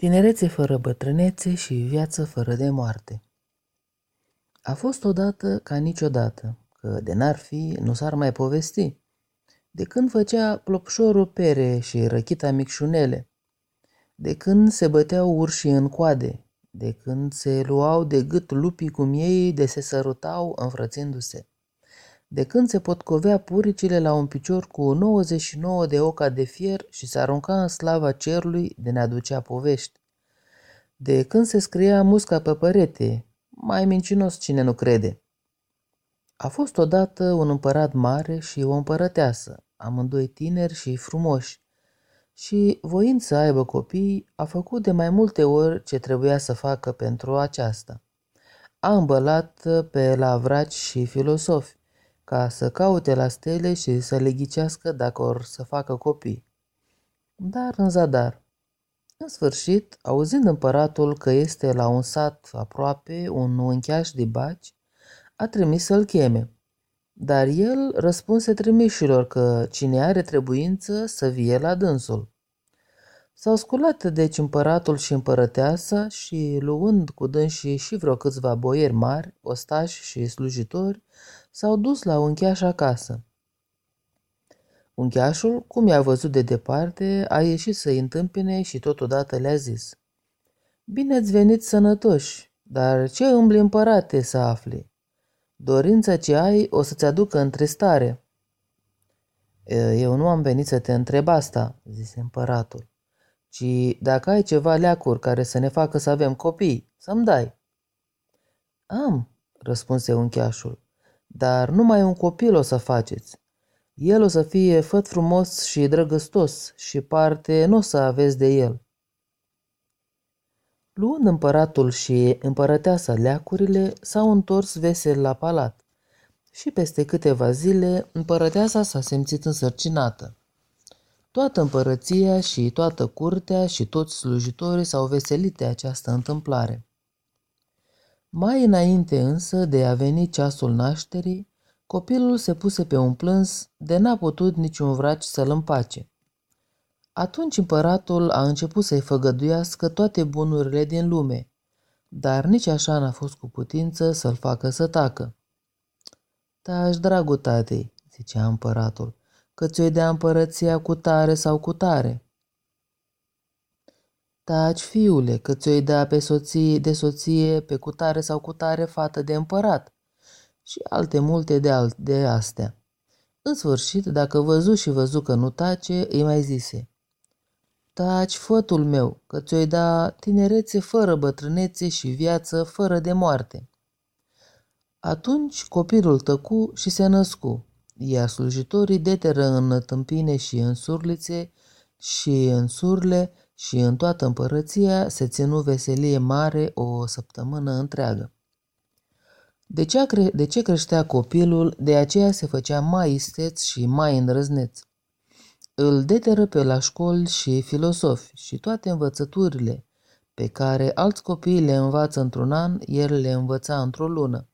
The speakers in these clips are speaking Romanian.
Tinerețe fără bătrânețe și viață fără de moarte. A fost odată ca niciodată, că de n-ar fi, nu s-ar mai povesti. De când făcea plopșorul pere și răchita micșunele, de când se băteau urșii în coade, de când se luau de gât lupii cum ei de se sărutau înfrățindu-se de când se potcovea puricile la un picior cu 99 de oca de fier și se arunca în slava cerului de ne aducea povești. De când se scria musca pe părete, mai mincinos cine nu crede. A fost odată un împărat mare și o împărăteasă, amândoi tineri și frumoși, și, voind să aibă copii, a făcut de mai multe ori ce trebuia să facă pentru aceasta. A îmbălat pe lavraci și filosofi, ca să caute la stele și să le ghicească dacă or să facă copii. Dar în zadar. În sfârșit, auzind împăratul că este la un sat aproape un uncheaș de baci, a trimis să-l cheme. Dar el răspunse trimișilor că cine are trebuință să vie la dânsul. S-au sculat deci împăratul și împărăteasa și, luând cu dânsii și vreo câțiva boieri mari, ostași și slujitori, s-au dus la uncheaș acasă. Uncheașul, cum i-a văzut de departe, a ieșit să-i întâmpine și totodată le-a zis. Bine ați venit sănătoși, dar ce îmbli împărate să afli? Dorința ce ai o să-ți aducă întristare. Eu nu am venit să te întreb asta, zise împăratul, ci dacă ai ceva leacuri care să ne facă să avem copii, să-mi dai. Am, răspunse uncheașul, dar numai un copil o să faceți. El o să fie făt frumos și drăgăstos și parte nu o să aveți de el. Luând împăratul și împărăteasa leacurile, s-au întors vesel la palat. Și peste câteva zile, împărăteasa s-a simțit însărcinată. Toată împărăția și toată curtea și toți slujitorii s-au veselit de această întâmplare. Mai înainte însă de a veni ceasul nașterii, copilul se puse pe un plâns de n-a putut niciun vraci să-l împace. Atunci împăratul a început să-i făgăduiască toate bunurile din lume, dar nici așa n-a fost cu putință să-l facă să tacă. Taci, dragul tatei, zicea împăratul, că ți-o dea împărăția cu tare sau cu tare. Taci, fiule, că ți-o da pe soție de soție, pe cutare sau cutare fată de împărat și alte multe de, alt, de astea. În sfârșit, dacă văzu și văzu că nu tace, îi mai zise. Taci, fătul meu, că ți-o da tinerețe fără bătrânețe și viață fără de moarte. Atunci copilul tăcu și se născu, iar slujitorii deteră în tâmpine și în surlițe și în surle și în toată împărăția se ținu veselie mare o săptămână întreagă. De ce, cre- de ce creștea copilul, de aceea se făcea mai isteț și mai îndrăzneț. Îl deteră pe la școli și filosofi și toate învățăturile pe care alți copii le învață într-un an, el le învăța într-o lună,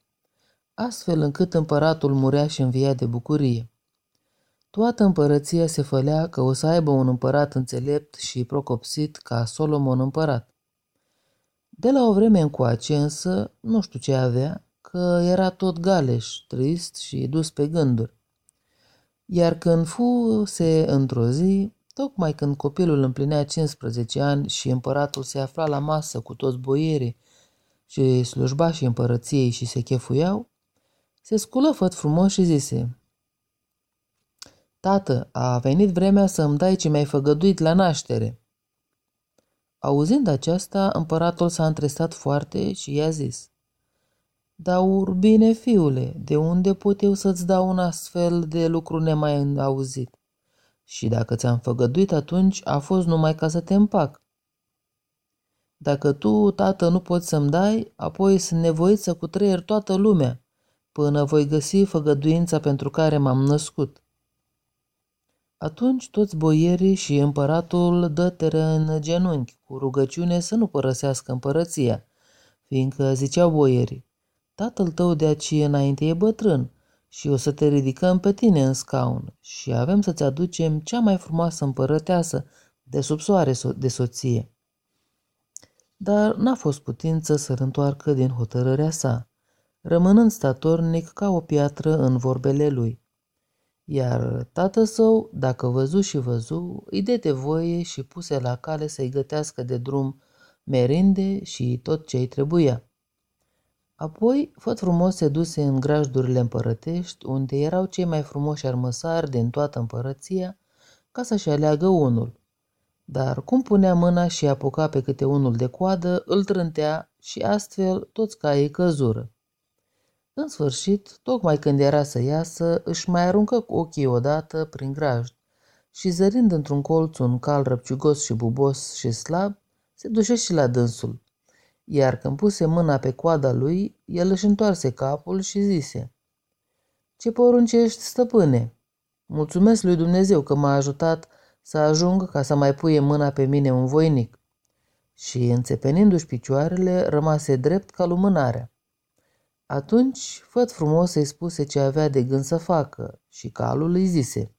astfel încât împăratul murea și învia de bucurie. Toată împărăția se fălea că o să aibă un împărat înțelept și procopsit ca Solomon împărat. De la o vreme încoace însă, nu știu ce avea, că era tot galeș, trist și dus pe gânduri. Iar când fu se într-o zi, tocmai când copilul împlinea 15 ani și împăratul se afla la masă cu toți boierii și slujbașii împărăției și se chefuiau, se sculă făt frumos și zise, Tată, a venit vremea să îmi dai ce mi-ai făgăduit la naștere. Auzind aceasta, împăratul s-a întresat foarte și i-a zis, Dar bine, fiule, de unde pot eu să-ți dau un astfel de lucru nemai auzit? Și dacă ți-am făgăduit atunci, a fost numai ca să te împac. Dacă tu, tată, nu poți să-mi dai, apoi sunt nevoit să cutreier toată lumea, până voi găsi făgăduința pentru care m-am născut. Atunci toți boierii și împăratul dă în genunchi cu rugăciune să nu părăsească împărăția, fiindcă ziceau boierii, tatăl tău de aici înainte e bătrân și o să te ridicăm pe tine în scaun și avem să-ți aducem cea mai frumoasă împărăteasă de sub soare de soție. dar n-a fost putință să-l întoarcă din hotărârea sa, rămânând statornic ca o piatră în vorbele lui. Iar tată său, dacă văzu și văzu, îi de voie și puse la cale să-i gătească de drum merinde și tot ce-i trebuia. Apoi, făt frumos se duse în grajdurile împărătești, unde erau cei mai frumoși armăsari din toată împărăția, ca să-și aleagă unul. Dar cum punea mâna și apuca pe câte unul de coadă, îl trântea și astfel toți caii căzură. În sfârșit, tocmai când era să iasă, își mai aruncă cu ochii odată prin grajd și zărind într-un colț un cal răpciugos și bubos și slab, se duce și la dânsul. Iar când puse mâna pe coada lui, el își întoarse capul și zise Ce poruncești, stăpâne? Mulțumesc lui Dumnezeu că m-a ajutat să ajung ca să mai puie mâna pe mine un voinic. Și, înțepenindu-și picioarele, rămase drept ca lumânarea. Atunci, făt frumos îi spuse ce avea de gând să facă și calul îi zise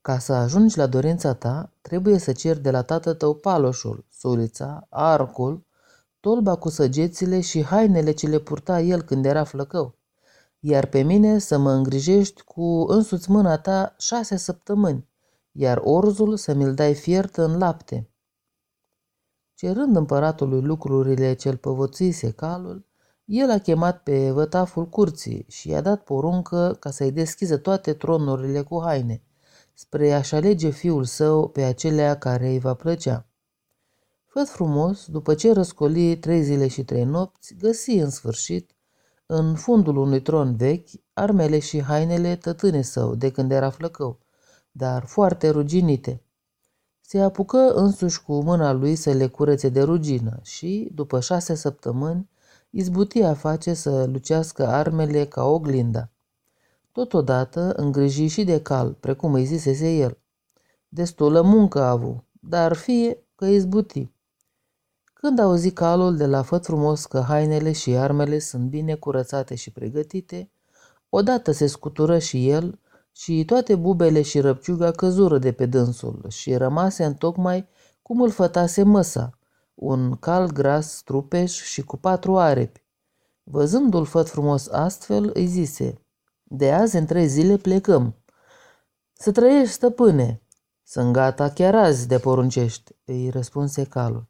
Ca să ajungi la dorința ta, trebuie să ceri de la tată tău paloșul, sulița, arcul, tolba cu săgețile și hainele ce le purta el când era flăcău, iar pe mine să mă îngrijești cu însuți mâna ta șase săptămâni, iar orzul să mi-l dai fiert în lapte. Cerând împăratului lucrurile ce-l păvățise calul, el a chemat pe vătaful curții și i-a dat poruncă ca să-i deschiză toate tronurile cu haine, spre a-și alege fiul său pe acelea care îi va plăcea. Făt frumos, după ce răscoli trei zile și trei nopți, găsi în sfârșit, în fundul unui tron vechi, armele și hainele tătâne său de când era flăcău, dar foarte ruginite. Se apucă însuși cu mâna lui să le curețe de rugină și, după șase săptămâni, izbuti a face să lucească armele ca oglinda. Totodată îngriji și de cal, precum îi zisese el. Destulă muncă a avut, dar fie că izbuti. Când auzi calul de la făt frumos că hainele și armele sunt bine curățate și pregătite, odată se scutură și el și toate bubele și răpciuga căzură de pe dânsul și rămase în tocmai cum îl fătase măsa, un cal gras, trupeș și cu patru arepi. Văzându-l făt frumos astfel, îi zise, De azi în trei zile plecăm. Să trăiești, stăpâne. Sunt gata chiar azi de poruncești, îi răspunse calul.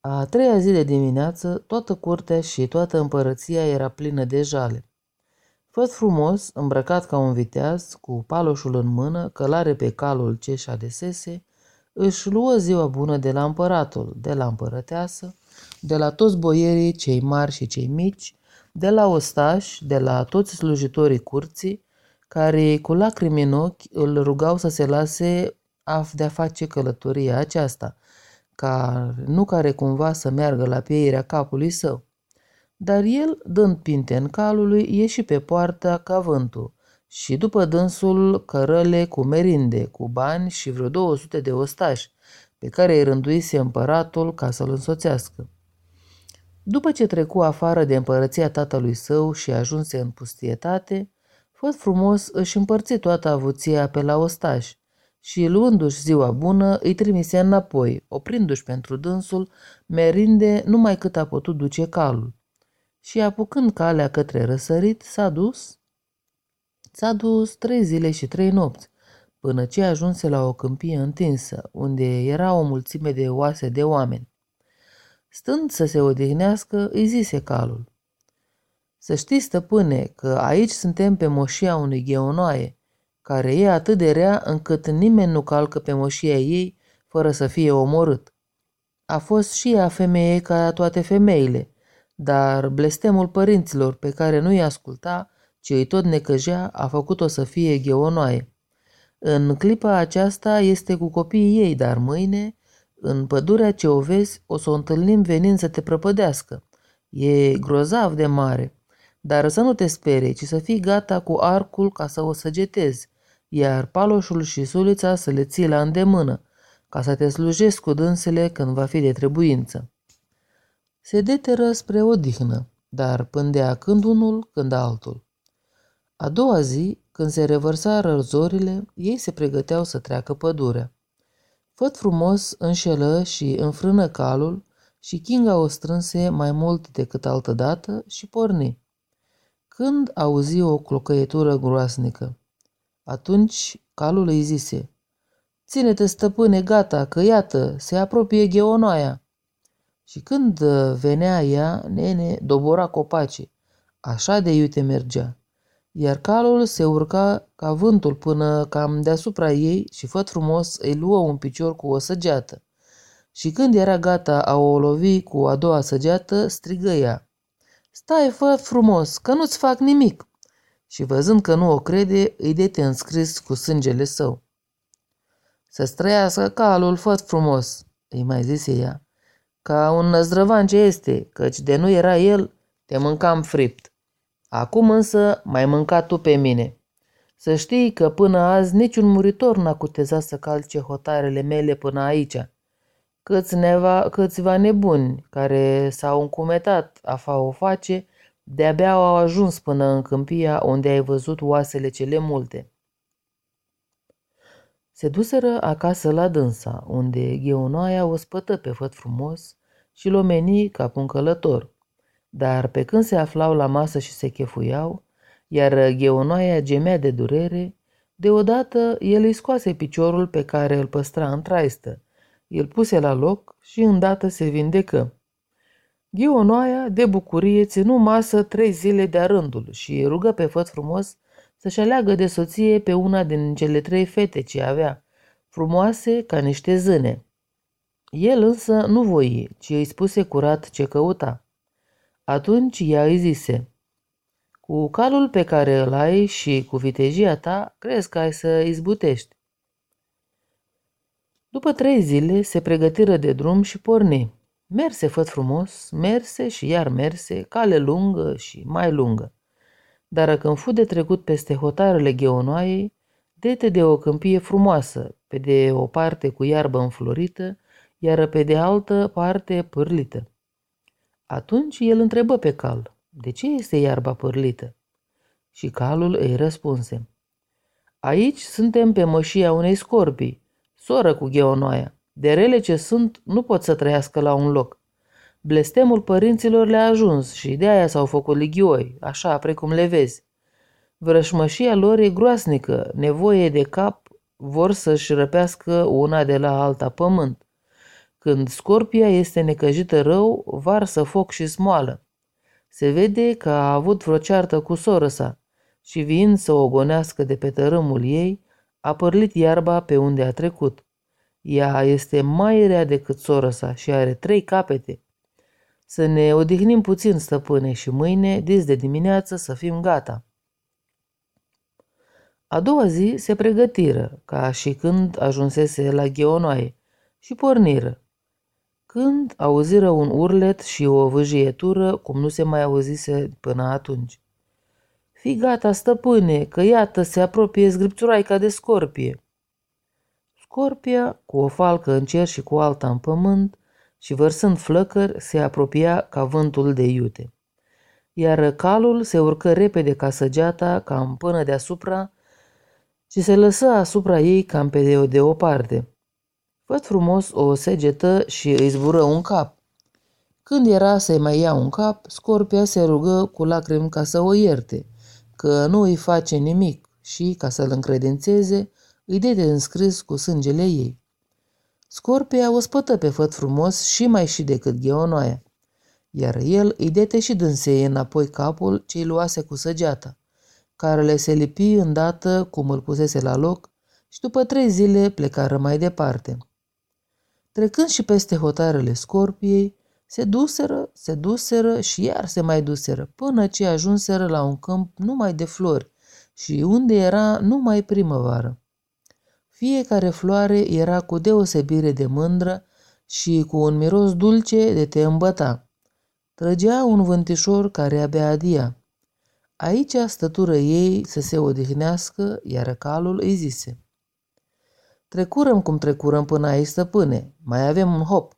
A treia zi de dimineață, toată curtea și toată împărăția era plină de jale. Făt frumos, îmbrăcat ca un viteaz, cu paloșul în mână, călare pe calul ce și adesese, își luă ziua bună de la împăratul, de la împărăteasă, de la toți boierii, cei mari și cei mici, de la ostași, de la toți slujitorii curții, care cu lacrimi în ochi îl rugau să se lase af de a face călătoria aceasta, ca nu care cumva să meargă la pieirea capului său. Dar el, dând pinte în calului, ieși pe poartă ca vântul, și după dânsul cărăle cu merinde, cu bani și vreo 200 de ostași, pe care îi rânduise împăratul ca să-l însoțească. După ce trecu afară de împărăția tatălui său și ajunse în pustietate, fost frumos își împărți toată avuția pe la ostași și, luându-și ziua bună, îi trimise înapoi, oprindu-și pentru dânsul merinde numai cât a putut duce calul. Și apucând calea către răsărit, s-a dus S-a dus trei zile și trei nopți, până ce ajunse la o câmpie întinsă, unde era o mulțime de oase de oameni. Stând să se odihnească, îi zise calul. Să știi, stăpâne, că aici suntem pe moșia unui gheonoaie, care e atât de rea încât nimeni nu calcă pe moșia ei fără să fie omorât. A fost și ea femeie ca toate femeile, dar blestemul părinților pe care nu-i asculta ci îi tot necăjea, a făcut-o să fie gheonoaie. În clipa aceasta este cu copiii ei, dar mâine, în pădurea ce o vezi, o să o întâlnim venind să te prăpădească. E grozav de mare, dar să nu te sperii, ci să fii gata cu arcul ca să o săgetezi, iar paloșul și sulița să le ții la îndemână, ca să te slujesc cu dânsele când va fi de trebuință. Se deteră spre odihnă, dar pândea când unul, când altul. A doua zi, când se revărsară zorile, ei se pregăteau să treacă pădurea. Făt frumos înșelă și înfrână calul și Kinga o strânse mai mult decât altădată și porni. Când auzi o clocăietură groasnică, atunci calul îi zise, Ține-te, stăpâne, gata, că iată, se apropie gheonoaia. Și când venea ea, nene dobora copaci, așa de iute mergea, iar calul se urca ca vântul până cam deasupra ei și făt frumos îi luă un picior cu o săgeată. Și când era gata a o lovi cu a doua săgeată, strigă ea. Stai, fă frumos, că nu-ți fac nimic. Și văzând că nu o crede, îi dete înscris cu sângele său. Să străiască calul, fă frumos, îi mai zise ea, ca un năzdrăvan ce este, căci de nu era el, te mâncam fript. Acum însă mai mâncat tu pe mine. Să știi că până azi niciun muritor n-a cutezat să calce hotarele mele până aici. Câțiva, câțiva nebuni care s-au încumetat a fa o face, de-abia au ajuns până în câmpia unde ai văzut oasele cele multe. Se duseră acasă la dânsa, unde gheonoaia o spătă pe făt frumos și l-o meni ca un călător. Dar pe când se aflau la masă și se chefuiau, iar gheonoaia gemea de durere, deodată el îi scoase piciorul pe care îl păstra în traistă, îl puse la loc și îndată se vindecă. Gheonoaia, de bucurie, ținu masă trei zile de-a rândul și rugă pe făt frumos să-și aleagă de soție pe una din cele trei fete ce avea, frumoase ca niște zâne. El însă nu voi, ci îi spuse curat ce căuta. Atunci ea îi zise, Cu calul pe care îl ai și cu vitejia ta, crezi că ai să izbutești. După trei zile se pregătiră de drum și porni. Merse făt frumos, merse și iar merse, cale lungă și mai lungă. Dar când fu de trecut peste hotarele gheonoaiei, dete de o câmpie frumoasă, pe de o parte cu iarbă înflorită, iar pe de altă parte pârlită. Atunci el întrebă pe cal, de ce este iarba pârlită? Și calul îi răspunse, Aici suntem pe mășia unei scorpii, soră cu gheonoaia. De rele ce sunt, nu pot să trăiască la un loc. Blestemul părinților le-a ajuns și de aia s-au făcut ligioi, așa precum le vezi. Vrășmășia lor e groasnică, nevoie de cap, vor să-și răpească una de la alta pământ. Când scorpia este necăjită rău, varsă foc și smoală. Se vede că a avut vreo ceartă cu soră sa și vin să o gonească de pe tărâmul ei, a părlit iarba pe unde a trecut. Ea este mai rea decât soră sa și are trei capete. Să ne odihnim puțin, stăpâne, și mâine, dis de dimineață, să fim gata. A doua zi se pregătiră, ca și când ajunsese la Gheonoaie, și porniră. Când auziră un urlet și o vâjietură, cum nu se mai auzise până atunci. Fii gata, stăpâne, că iată se apropie zgripțuraica de scorpie. Scorpia, cu o falcă în cer și cu alta în pământ, și vărsând flăcări, se apropia ca vântul de iute. Iar calul se urcă repede ca săgeata, cam până deasupra, și se lăsă asupra ei cam pe de o, de o parte. Văd frumos o segetă și îi zbură un cap. Când era să-i mai ia un cap, Scorpia se rugă cu lacrimi ca să o ierte, că nu îi face nimic și, ca să-l încredințeze, îi de înscris cu sângele ei. Scorpia o spătă pe făt frumos și mai și decât gheonoaia, iar el îi dete și dânseie înapoi capul ce-i luase cu săgeata, care le se lipi îndată cum îl pusese la loc și după trei zile plecară mai departe. Trecând și peste hotarele Scorpiei, se duseră, se duseră și iar se mai duseră, până ce ajunseră la un câmp numai de flori și unde era numai primăvară. Fiecare floare era cu deosebire de mândră și cu un miros dulce de te îmbăta. Trăgea un vântișor care abia adia. Aici stătură ei să se odihnească, iar calul îi zise. Trecurăm cum trecurăm până aici, stăpâne, mai avem un hop.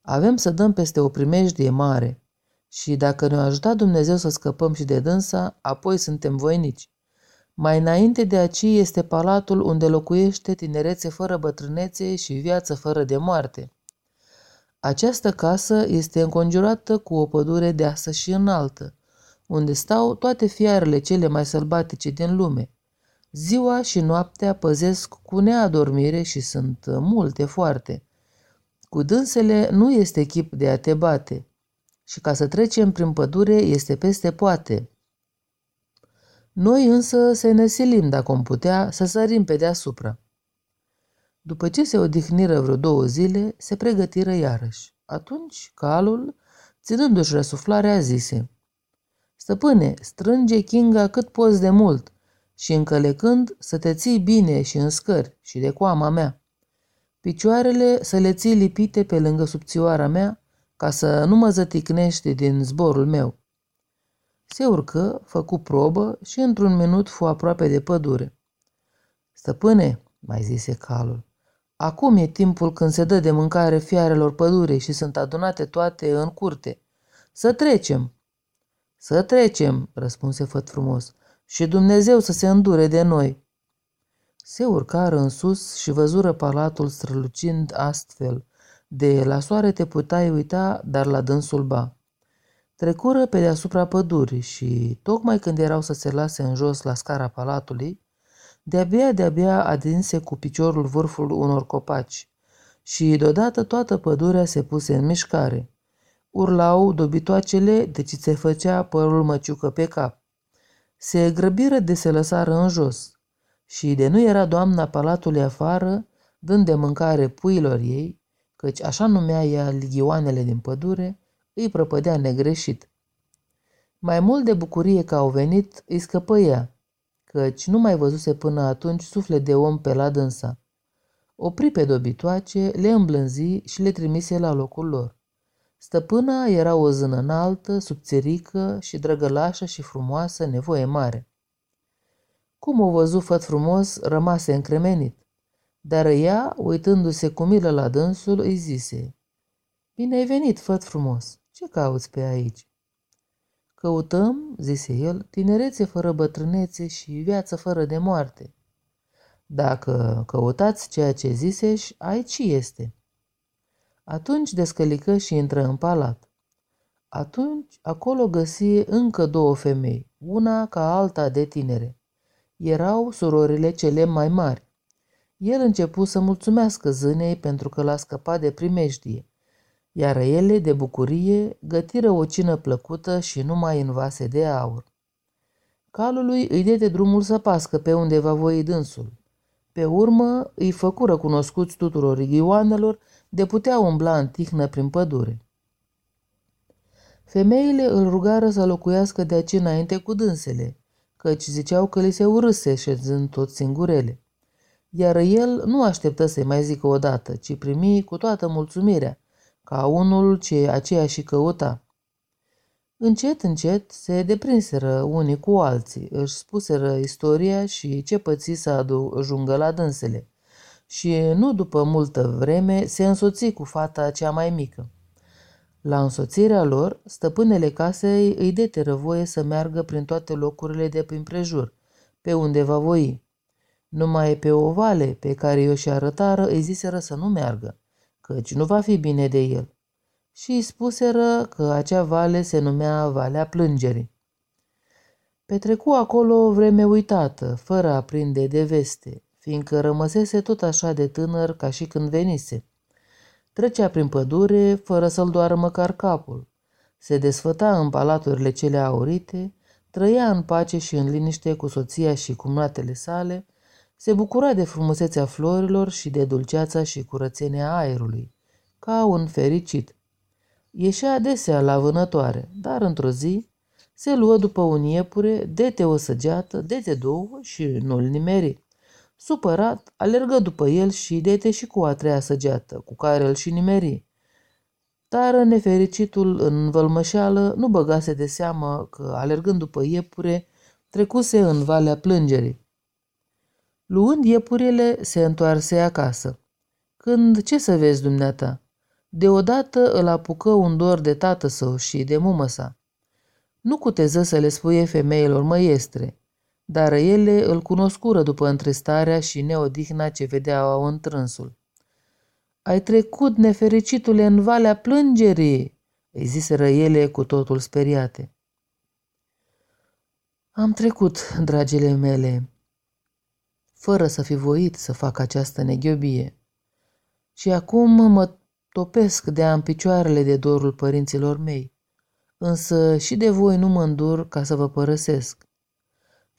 Avem să dăm peste o primejdie mare și dacă ne-a ajutat Dumnezeu să scăpăm și de dânsa, apoi suntem voinici. Mai înainte de aici este palatul unde locuiește tinerețe fără bătrânețe și viață fără de moarte. Această casă este înconjurată cu o pădure deasă și înaltă, unde stau toate fiarele cele mai sălbatice din lume. Ziua și noaptea păzesc cu neadormire și sunt multe foarte. Cu dânsele nu este chip de a te bate și ca să trecem prin pădure este peste poate. Noi însă să ne silim, dacă om putea, să sărim pe deasupra. După ce se odihniră vreo două zile, se pregătiră iarăși. Atunci, calul, ținându-și răsuflarea, zise Stăpâne, strânge Kinga cât poți de mult și încălecând să te ții bine și în scări și de coama mea. Picioarele să le ții lipite pe lângă subțioara mea ca să nu mă zăticnești din zborul meu. Se urcă, făcu probă și într-un minut fu aproape de pădure. Stăpâne, mai zise calul, acum e timpul când se dă de mâncare fiarelor pădurei și sunt adunate toate în curte. Să trecem. Să trecem, răspunse făt frumos, și Dumnezeu să se îndure de noi. Se urcară în sus și văzură palatul strălucind astfel, de la soare te puteai uita, dar la dânsul ba. Trecură pe deasupra pădurii și, tocmai când erau să se lase în jos la scara palatului, de-abia, de-abia adinse cu piciorul vârful unor copaci și deodată toată pădurea se puse în mișcare. Urlau dobitoacele de ce se făcea părul măciucă pe cap. Se grăbiră de se lăsară în jos și de nu era doamna palatului afară, dând de mâncare puilor ei, căci așa numea ea ligioanele din pădure, îi prăpădea negreșit. Mai mult de bucurie că au venit, îi scăpă ea, căci nu mai văzuse până atunci suflet de om pe la dânsa. Opri pe dobitoace, le îmblânzi și le trimise la locul lor. Stăpâna era o zână înaltă, subțirică și drăgălașă și frumoasă, nevoie mare. Cum o văzu făt frumos, rămase încremenit, dar ea, uitându-se cu milă la dânsul, îi zise, Bine ai venit, făt frumos, ce cauți pe aici? Căutăm, zise el, tinerețe fără bătrânețe și viață fără de moarte. Dacă căutați ceea ce ziseși, aici este. Atunci descălică și intră în palat. Atunci acolo găsi încă două femei, una ca alta de tinere. Erau surorile cele mai mari. El începu să mulțumească zânei pentru că l-a scăpat de primejdie iar ele, de bucurie, gătiră o cină plăcută și numai în vase de aur. Calului îi dete drumul să pască pe unde va voi dânsul. Pe urmă îi făcură cunoscuți tuturor igioanelor de putea umbla în tihnă prin pădure. Femeile îl rugară să locuiască de aici înainte cu dânsele, căci ziceau că li se urâse șezând tot singurele. Iar el nu așteptă să-i mai zică odată, ci primi cu toată mulțumirea, ca unul ce aceea și căuta. Încet, încet se deprinseră unii cu alții, își spuseră istoria și ce păți să ajungă la dânsele. Și nu după multă vreme se însoți cu fata cea mai mică. La însoțirea lor, stăpânele casei îi deteră voie să meargă prin toate locurile de prin prejur, pe unde va voi. Numai pe o vale pe care i-o și arătară îi ziseră să nu meargă, căci nu va fi bine de el. Și îi spuseră că acea vale se numea Valea Plângerii. Petrecu acolo o vreme uitată, fără a prinde de veste, fiindcă rămăsese tot așa de tânăr ca și când venise. Trecea prin pădure fără să-l doară măcar capul. Se desfăta în palaturile cele aurite, trăia în pace și în liniște cu soția și cumnatele sale, se bucura de frumusețea florilor și de dulceața și curățenia aerului, ca un fericit. Ieșea adesea la vânătoare, dar într-o zi se luă după un iepure, dete o săgeată, dete două și nu-l nimeri. Supărat, alergă după el și dete și cu a treia săgeată, cu care îl și nimeri. Dar nefericitul în vălmășeală nu băgase de seamă că, alergând după iepure, trecuse în valea plângerii. Luând iepurele, se întoarse acasă. Când ce să vezi dumneata? Deodată îl apucă un dor de tată său și de mumă sa. Nu cuteză să le spuie femeilor măiestre, dar ele îl cunoscură după întristarea și neodihna ce vedeau în trânsul. Ai trecut, nefericitule, în valea plângerii, îi ziseră ele cu totul speriate. Am trecut, dragile mele, fără să fi voit să fac această neghiobie. Și acum mă topesc de am picioarele de dorul părinților mei, însă și de voi nu mă îndur ca să vă părăsesc.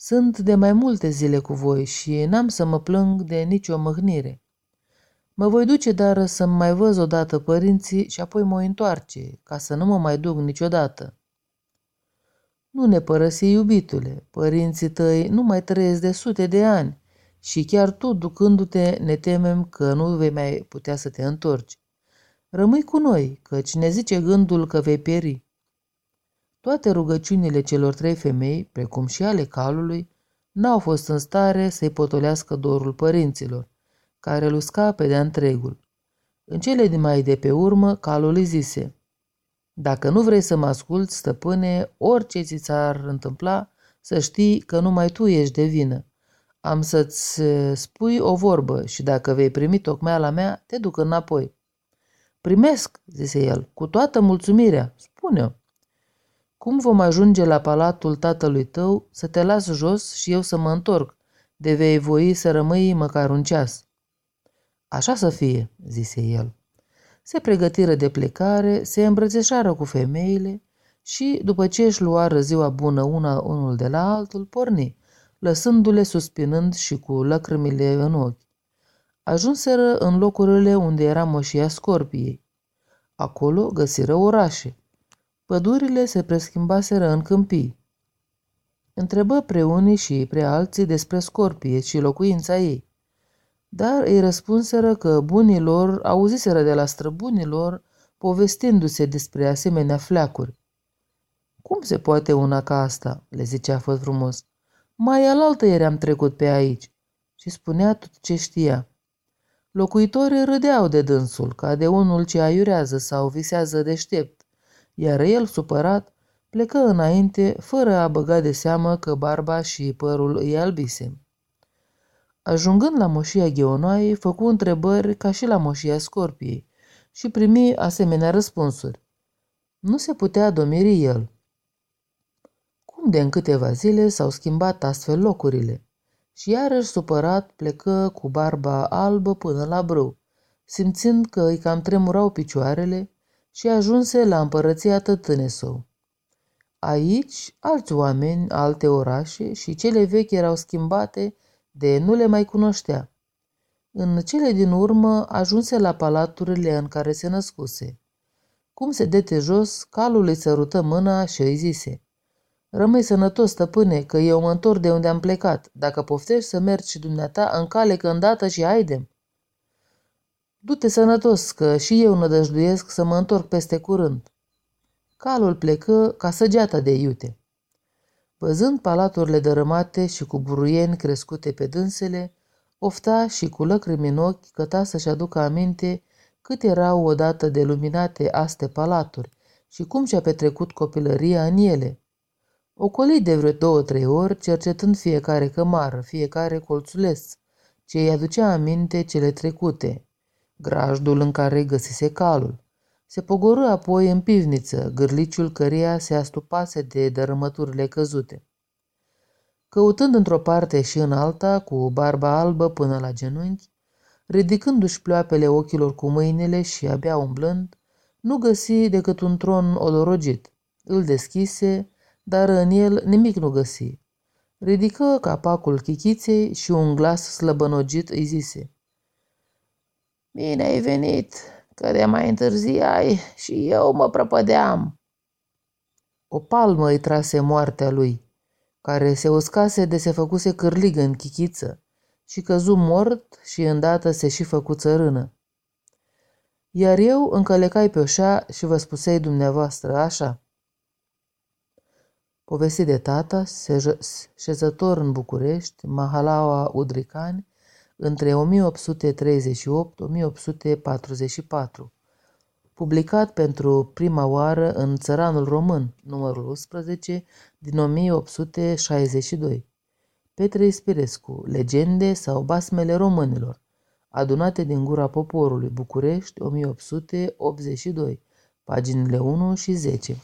Sunt de mai multe zile cu voi și n-am să mă plâng de nicio mâhnire. Mă voi duce dar să-mi mai văz odată părinții și apoi mă întoarce, ca să nu mă mai duc niciodată. Nu ne părăsi, iubitule, părinții tăi nu mai trăiesc de sute de ani și chiar tu, ducându-te, ne temem că nu vei mai putea să te întorci. Rămâi cu noi, căci ne zice gândul că vei pieri. Toate rugăciunile celor trei femei, precum și ale calului, n-au fost în stare să-i potolească dorul părinților, care îl usca pe de-a întregul. În cele din mai de pe urmă, calul îi zise, Dacă nu vrei să mă asculți, stăpâne, orice ți s-ar întâmpla, să știi că numai tu ești de vină. Am să-ți eh, spui o vorbă și dacă vei primi tocmeala mea, te duc înapoi. Primesc, zise el, cu toată mulțumirea, spune-o. Cum vom ajunge la palatul tatălui tău să te las jos și eu să mă întorc, de vei voi să rămâi măcar un ceas. Așa să fie, zise el. Se pregătiră de plecare, se îmbrățișară cu femeile și, după ce își luară ziua bună una unul de la altul, porni, lăsându-le suspinând și cu lacrimile în ochi. Ajunseră în locurile unde era moșia scorpiei. Acolo găsiră orașe. Pădurile se preschimbaseră în câmpii. Întrebă pre unii și pre alții despre scorpie și locuința ei. Dar îi răspunseră că bunii lor auziseră de la străbunilor povestindu-se despre asemenea fleacuri. Cum se poate una ca asta?" le zicea fost frumos. Mai alaltă ieri am trecut pe aici." Și spunea tot ce știa. Locuitorii râdeau de dânsul, ca de unul ce aiurează sau visează deștept, iar el, supărat, plecă înainte, fără a băga de seamă că barba și părul îi albise. Ajungând la moșia Gheonoaiei, făcu întrebări ca și la moșia Scorpiei și primi asemenea răspunsuri. Nu se putea domiri el. Cum de în câteva zile s-au schimbat astfel locurile? Și iarăși supărat plecă cu barba albă până la brâu, simțind că îi cam tremurau picioarele și ajunse la împărăția tătâne său. Aici, alți oameni, alte orașe și cele vechi erau schimbate de nu le mai cunoștea. În cele din urmă ajunse la palaturile în care se născuse. Cum se dete jos, calul îi sărută mâna și îi zise, Rămâi sănătos, stăpâne, că eu mă întorc de unde am plecat. Dacă poftești să mergi și dumneata, încalecă îndată și haidem. Du-te sănătos, că și eu nădăjduiesc să mă întorc peste curând. Calul plecă ca săgeata de iute. Văzând palaturile dărâmate și cu buruieni crescute pe dânsele, ofta și cu lăcrimi în ochi căta să-și aducă aminte cât erau odată de luminate aste palaturi și cum și-a petrecut copilăria în ele. Ocoli de vreo două-trei ori, cercetând fiecare cămară, fiecare colțuleț, ce îi aducea aminte cele trecute, grajdul în care găsise calul. Se pogorâ apoi în pivniță, gârliciul căreia se astupase de dărâmăturile căzute. Căutând într-o parte și în alta, cu barba albă până la genunchi, ridicându-și ploapele ochilor cu mâinile și abia umblând, nu găsi decât un tron odorogit. Îl deschise, dar în el nimic nu găsi. Ridică capacul chichiței și un glas slăbănogit îi zise. Bine ai venit, că de mai întârziai și eu mă prăpădeam. O palmă îi trase moartea lui, care se uscase de se făcuse cârligă în chichiță și căzu mort și îndată se și făcu țărână. Iar eu încălecai pe oșa și vă spusei dumneavoastră așa. Povestit de tata, șezător în București, Mahalaua Udricani, între 1838-1844. Publicat pentru prima oară în Țăranul Român, numărul 11, din 1862. Petre Ispirescu, Legende sau basmele românilor, adunate din gura poporului, București, 1882, paginile 1 și 10.